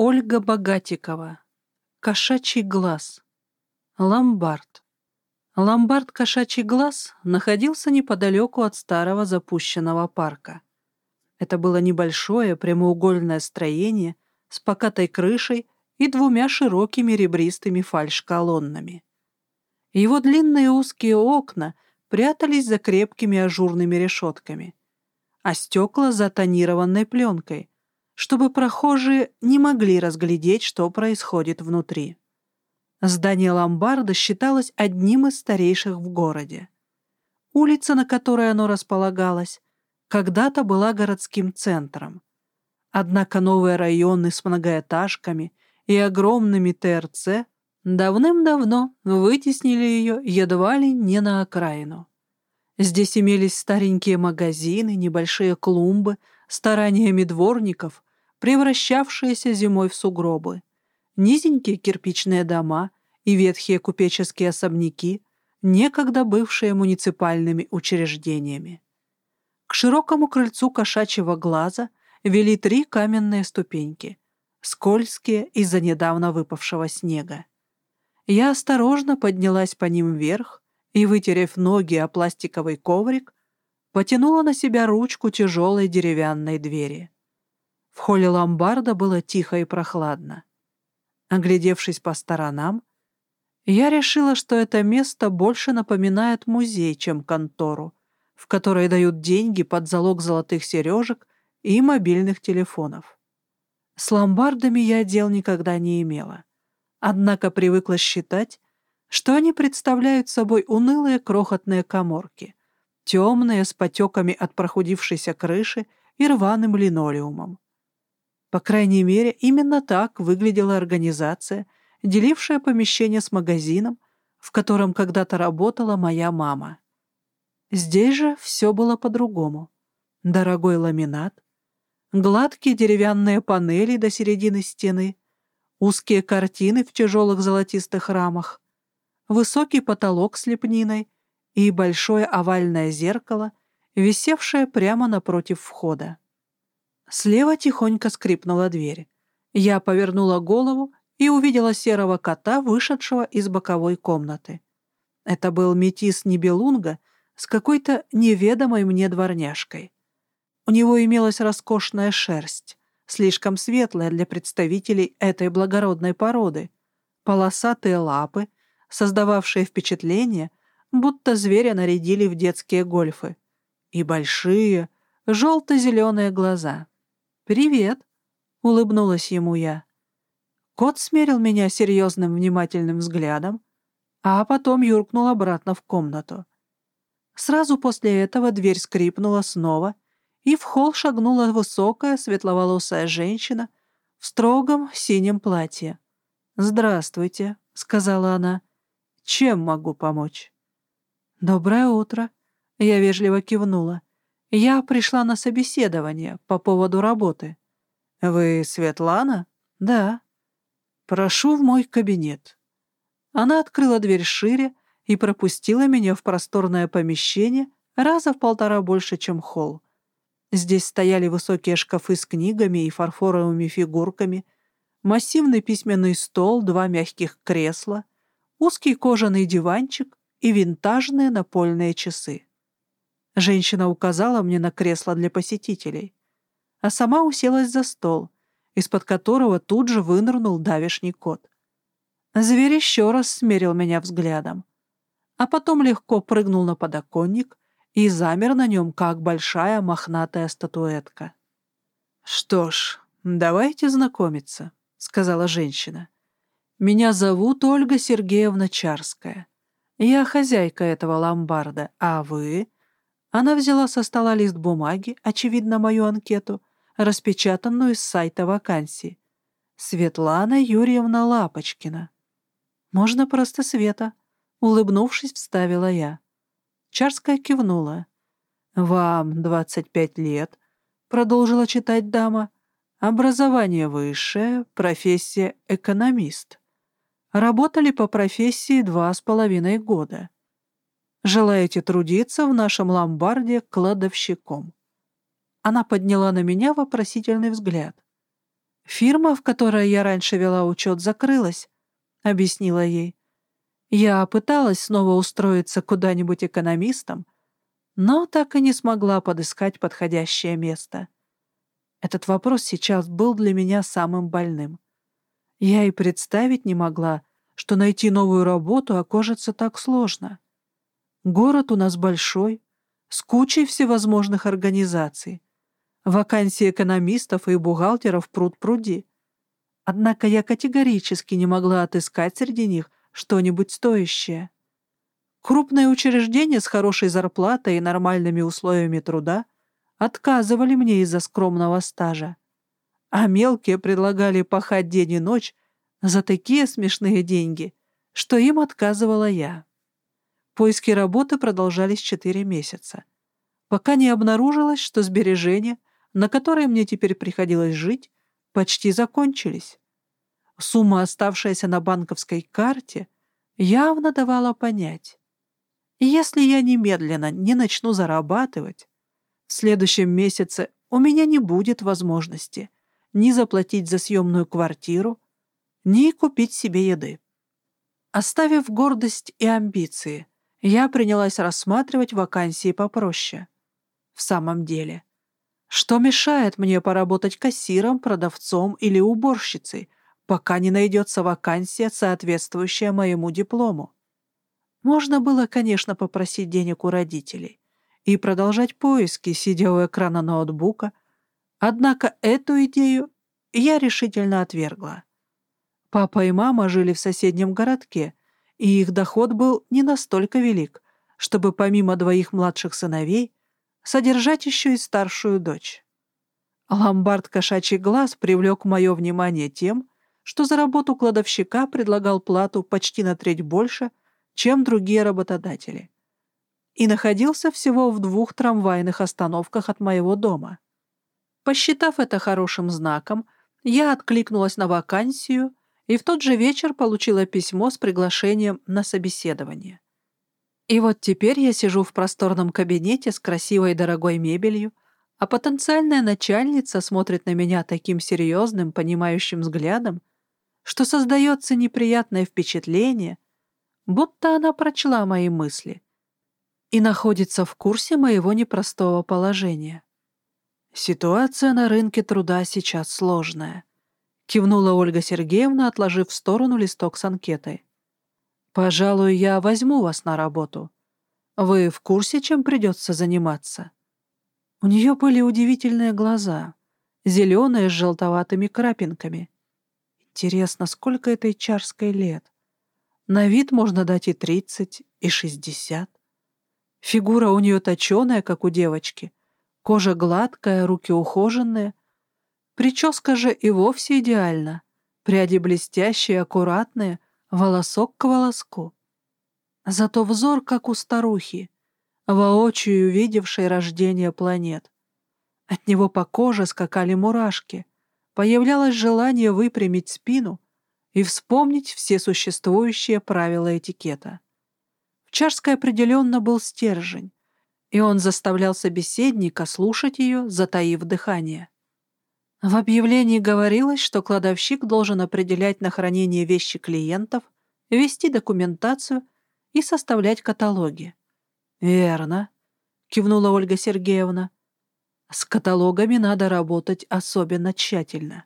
Ольга Богатикова. Кошачий глаз. Ломбард. Ломбард «Кошачий глаз» находился неподалеку от старого запущенного парка. Это было небольшое прямоугольное строение с покатой крышей и двумя широкими ребристыми фальш-колоннами. Его длинные узкие окна прятались за крепкими ажурными решетками, а стекла за тонированной пленкой, чтобы прохожие не могли разглядеть, что происходит внутри. Здание ломбарда считалось одним из старейших в городе. Улица, на которой оно располагалось, когда-то была городским центром. Однако новые районы с многоэтажками и огромными ТРЦ давным-давно вытеснили ее едва ли не на окраину. Здесь имелись старенькие магазины, небольшие клумбы, стараниями дворников, превращавшиеся зимой в сугробы, низенькие кирпичные дома и ветхие купеческие особняки, некогда бывшие муниципальными учреждениями. К широкому крыльцу кошачьего глаза вели три каменные ступеньки, скользкие из-за недавно выпавшего снега. Я осторожно поднялась по ним вверх и, вытерев ноги о пластиковый коврик, потянула на себя ручку тяжелой деревянной двери. В холле ломбарда было тихо и прохладно. Оглядевшись по сторонам, я решила, что это место больше напоминает музей, чем контору, в которой дают деньги под залог золотых сережек и мобильных телефонов. С ломбардами я дел никогда не имела, однако привыкла считать, что они представляют собой унылые крохотные коморки, темные, с потеками от прохудившейся крыши и рваным линолеумом. По крайней мере, именно так выглядела организация, делившая помещение с магазином, в котором когда-то работала моя мама. Здесь же все было по-другому. Дорогой ламинат, гладкие деревянные панели до середины стены, узкие картины в тяжелых золотистых рамах, высокий потолок с лепниной и большое овальное зеркало, висевшее прямо напротив входа. Слева тихонько скрипнула дверь. Я повернула голову и увидела серого кота, вышедшего из боковой комнаты. Это был метис Нибелунга с какой-то неведомой мне дворняжкой. У него имелась роскошная шерсть, слишком светлая для представителей этой благородной породы, полосатые лапы, создававшие впечатление, будто зверя нарядили в детские гольфы, и большие, желто-зеленые глаза. «Привет!» — улыбнулась ему я. Кот смерил меня серьезным внимательным взглядом, а потом юркнул обратно в комнату. Сразу после этого дверь скрипнула снова, и в холл шагнула высокая светловолосая женщина в строгом синем платье. «Здравствуйте», — сказала она. «Чем могу помочь?» «Доброе утро», — я вежливо кивнула. Я пришла на собеседование по поводу работы. Вы Светлана? Да. Прошу в мой кабинет. Она открыла дверь шире и пропустила меня в просторное помещение раза в полтора больше, чем холл. Здесь стояли высокие шкафы с книгами и фарфоровыми фигурками, массивный письменный стол, два мягких кресла, узкий кожаный диванчик и винтажные напольные часы. Женщина указала мне на кресло для посетителей, а сама уселась за стол, из-под которого тут же вынырнул давишний кот. Зверь еще раз смерил меня взглядом, а потом легко прыгнул на подоконник и замер на нем, как большая мохнатая статуэтка. «Что ж, давайте знакомиться», — сказала женщина. «Меня зовут Ольга Сергеевна Чарская. Я хозяйка этого ломбарда, а вы...» Она взяла со стола лист бумаги, очевидно, мою анкету, распечатанную с сайта вакансий. Светлана Юрьевна Лапочкина. «Можно просто Света», — улыбнувшись, вставила я. Чарская кивнула. «Вам двадцать пять лет», — продолжила читать дама. «Образование высшее, профессия экономист. Работали по профессии два с половиной года. Желаете трудиться в нашем ломбарде кладовщиком?» Она подняла на меня вопросительный взгляд. «Фирма, в которой я раньше вела учет, закрылась», — объяснила ей. «Я пыталась снова устроиться куда-нибудь экономистом, но так и не смогла подыскать подходящее место. Этот вопрос сейчас был для меня самым больным. Я и представить не могла, что найти новую работу окажется так сложно. Город у нас большой, с кучей всевозможных организаций. Вакансии экономистов и бухгалтеров пруд-пруди. Однако я категорически не могла отыскать среди них что-нибудь стоящее. Крупные учреждения с хорошей зарплатой и нормальными условиями труда отказывали мне из-за скромного стажа, а мелкие предлагали пахать день и ночь за такие смешные деньги, что им отказывала я. Поиски работы продолжались четыре месяца, пока не обнаружилось, что сбережения, на которые мне теперь приходилось жить, почти закончились. Сумма, оставшаяся на банковской карте, явно давала понять. Если я немедленно не начну зарабатывать, в следующем месяце у меня не будет возможности ни заплатить за съемную квартиру, ни купить себе еды. Оставив гордость и амбиции, я принялась рассматривать вакансии попроще. В самом деле, что мешает мне поработать кассиром, продавцом или уборщицей, пока не найдется вакансия, соответствующая моему диплому? Можно было, конечно, попросить денег у родителей и продолжать поиски, сидя у экрана ноутбука, однако эту идею я решительно отвергла. Папа и мама жили в соседнем городке, и их доход был не настолько велик, чтобы помимо двоих младших сыновей содержать еще и старшую дочь. Ломбард «Кошачий глаз» привлек мое внимание тем, что за работу кладовщика предлагал плату почти на треть больше, чем другие работодатели, и находился всего в двух трамвайных остановках от моего дома. Посчитав это хорошим знаком, я откликнулась на вакансию и в тот же вечер получила письмо с приглашением на собеседование. И вот теперь я сижу в просторном кабинете с красивой дорогой мебелью, а потенциальная начальница смотрит на меня таким серьезным, понимающим взглядом, что создается неприятное впечатление, будто она прочла мои мысли и находится в курсе моего непростого положения. Ситуация на рынке труда сейчас сложная. Кивнула Ольга Сергеевна, отложив в сторону листок с анкетой. «Пожалуй, я возьму вас на работу. Вы в курсе, чем придется заниматься?» У нее были удивительные глаза, зеленые с желтоватыми крапинками. Интересно, сколько этой чарской лет? На вид можно дать и тридцать, и шестьдесят. Фигура у нее точеная, как у девочки. Кожа гладкая, руки ухоженные, Прическа же и вовсе идеальна. Пряди блестящие, аккуратные, волосок к волоску. Зато взор, как у старухи, воочию видевшей рождение планет. От него по коже скакали мурашки, появлялось желание выпрямить спину и вспомнить все существующие правила этикета. В Чарской определенно был стержень, и он заставлял собеседника слушать ее, затаив дыхание. В объявлении говорилось, что кладовщик должен определять на хранение вещи клиентов, вести документацию и составлять каталоги. «Верно», — кивнула Ольга Сергеевна. «С каталогами надо работать особенно тщательно.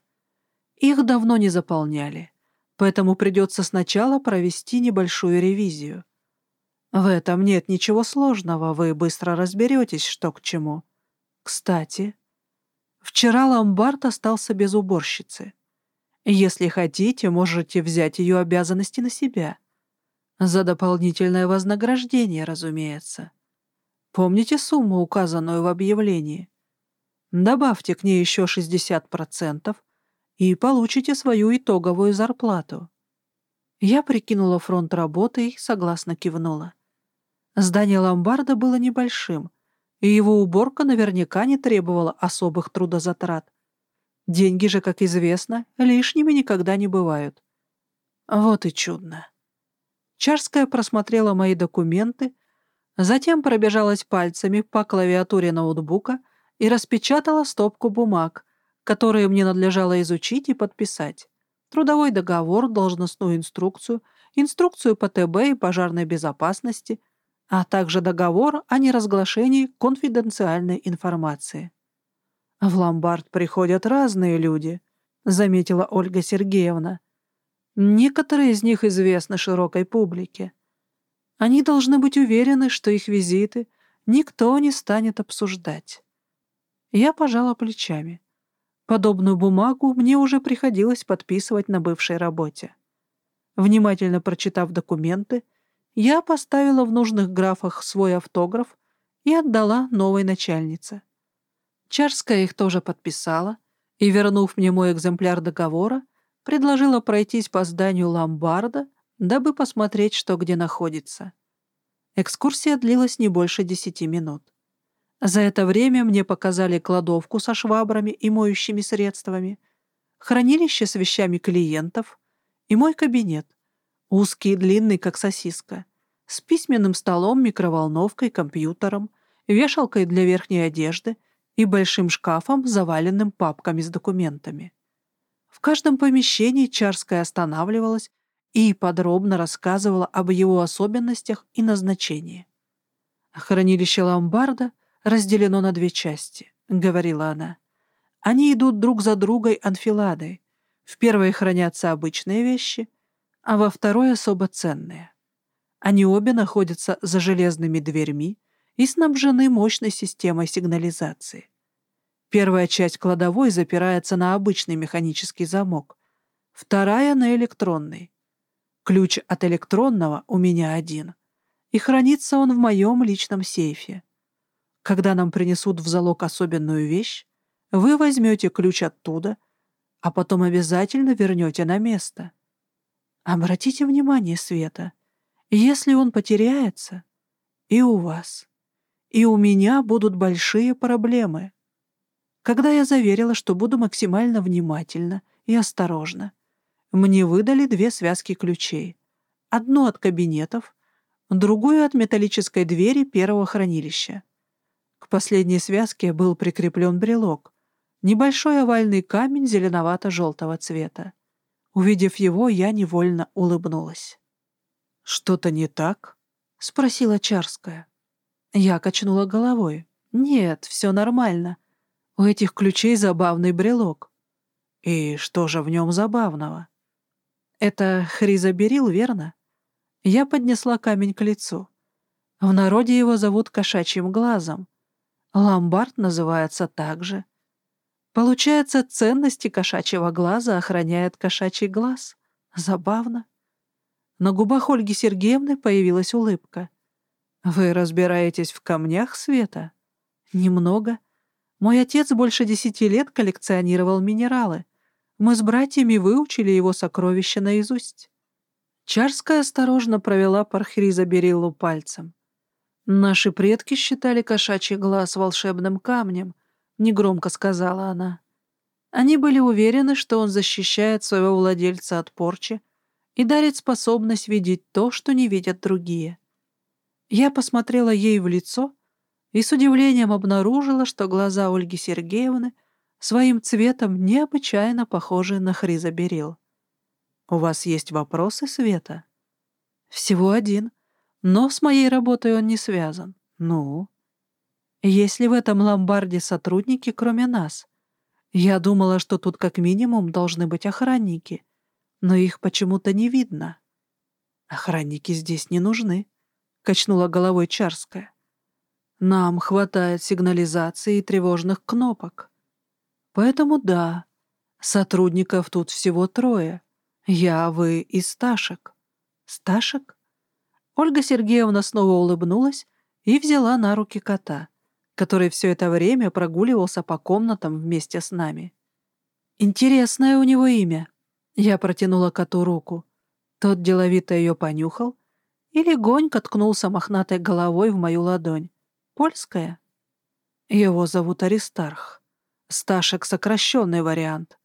Их давно не заполняли, поэтому придется сначала провести небольшую ревизию. В этом нет ничего сложного, вы быстро разберетесь, что к чему. Кстати, Вчера ломбард остался без уборщицы. Если хотите, можете взять ее обязанности на себя. За дополнительное вознаграждение, разумеется. Помните сумму, указанную в объявлении? Добавьте к ней еще 60% и получите свою итоговую зарплату. Я прикинула фронт работы и согласно кивнула. Здание ломбарда было небольшим — и его уборка наверняка не требовала особых трудозатрат. Деньги же, как известно, лишними никогда не бывают. Вот и чудно. Чарская просмотрела мои документы, затем пробежалась пальцами по клавиатуре ноутбука и распечатала стопку бумаг, которые мне надлежало изучить и подписать. Трудовой договор, должностную инструкцию, инструкцию по ТБ и пожарной безопасности, а также договор о неразглашении конфиденциальной информации. «В ломбард приходят разные люди», — заметила Ольга Сергеевна. «Некоторые из них известны широкой публике. Они должны быть уверены, что их визиты никто не станет обсуждать». Я пожала плечами. Подобную бумагу мне уже приходилось подписывать на бывшей работе. Внимательно прочитав документы, я поставила в нужных графах свой автограф и отдала новой начальнице. Чарская их тоже подписала и, вернув мне мой экземпляр договора, предложила пройтись по зданию ломбарда, дабы посмотреть, что где находится. Экскурсия длилась не больше десяти минут. За это время мне показали кладовку со швабрами и моющими средствами, хранилище с вещами клиентов и мой кабинет, узкий и длинный, как сосиска, с письменным столом, микроволновкой, компьютером, вешалкой для верхней одежды — и большим шкафом, заваленным папками с документами. В каждом помещении Чарская останавливалась и подробно рассказывала об его особенностях и назначении. «Хранилище ломбарда разделено на две части», — говорила она. «Они идут друг за другой анфиладой. В первой хранятся обычные вещи, а во второй особо ценные. Они обе находятся за железными дверьми, и снабжены мощной системой сигнализации. Первая часть кладовой запирается на обычный механический замок, вторая — на электронный. Ключ от электронного у меня один, и хранится он в моем личном сейфе. Когда нам принесут в залог особенную вещь, вы возьмете ключ оттуда, а потом обязательно вернете на место. Обратите внимание, Света, если он потеряется, и у вас и у меня будут большие проблемы. Когда я заверила, что буду максимально внимательна и осторожна, мне выдали две связки ключей. Одну от кабинетов, другую от металлической двери первого хранилища. К последней связке был прикреплен брелок, небольшой овальный камень зеленовато-желтого цвета. Увидев его, я невольно улыбнулась. «Что-то не так?» — спросила Чарская. Я качнула головой. «Нет, все нормально. У этих ключей забавный брелок». «И что же в нем забавного?» «Это хризоберил, верно?» Я поднесла камень к лицу. В народе его зовут кошачьим глазом. Ломбард называется так же. Получается, ценности кошачьего глаза охраняет кошачий глаз. Забавно. На губах Ольги Сергеевны появилась улыбка. «Вы разбираетесь в камнях, Света?» «Немного. Мой отец больше десяти лет коллекционировал минералы. Мы с братьями выучили его сокровища наизусть». Чарская осторожно провела Пархриза Бериллу пальцем. «Наши предки считали кошачий глаз волшебным камнем», — негромко сказала она. Они были уверены, что он защищает своего владельца от порчи и дарит способность видеть то, что не видят другие. Я посмотрела ей в лицо и с удивлением обнаружила, что глаза Ольги Сергеевны своим цветом необычайно похожи на хризоберил. «У вас есть вопросы, Света?» «Всего один, но с моей работой он не связан. Ну?» «Есть ли в этом ломбарде сотрудники, кроме нас?» Я думала, что тут как минимум должны быть охранники, но их почему-то не видно. Охранники здесь не нужны. — качнула головой Чарская. «Нам хватает сигнализации и тревожных кнопок. Поэтому да, сотрудников тут всего трое. Я, вы и Сташек». «Сташек?» Ольга Сергеевна снова улыбнулась и взяла на руки кота, который все это время прогуливался по комнатам вместе с нами. «Интересное у него имя». Я протянула коту руку. Тот деловито ее понюхал и легонько ткнулся мохнатой головой в мою ладонь. Польская? Его зовут Аристарх. Сташек — сокращенный вариант.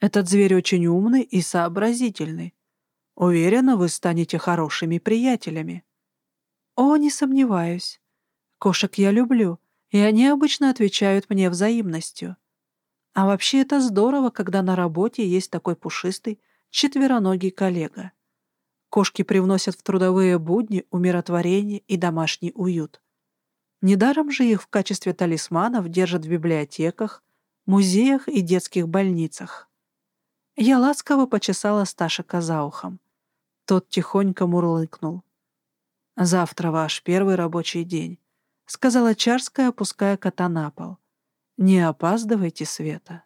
Этот зверь очень умный и сообразительный. Уверена, вы станете хорошими приятелями. О, не сомневаюсь. Кошек я люблю, и они обычно отвечают мне взаимностью. А вообще это здорово, когда на работе есть такой пушистый, четвероногий коллега. Кошки привносят в трудовые будни умиротворение и домашний уют. Недаром же их в качестве талисманов держат в библиотеках, музеях и детских больницах. Я ласково почесала Сташика за ухом. Тот тихонько мурлыкнул. «Завтра ваш первый рабочий день», — сказала Чарская, опуская кота на пол. «Не опаздывайте, Света».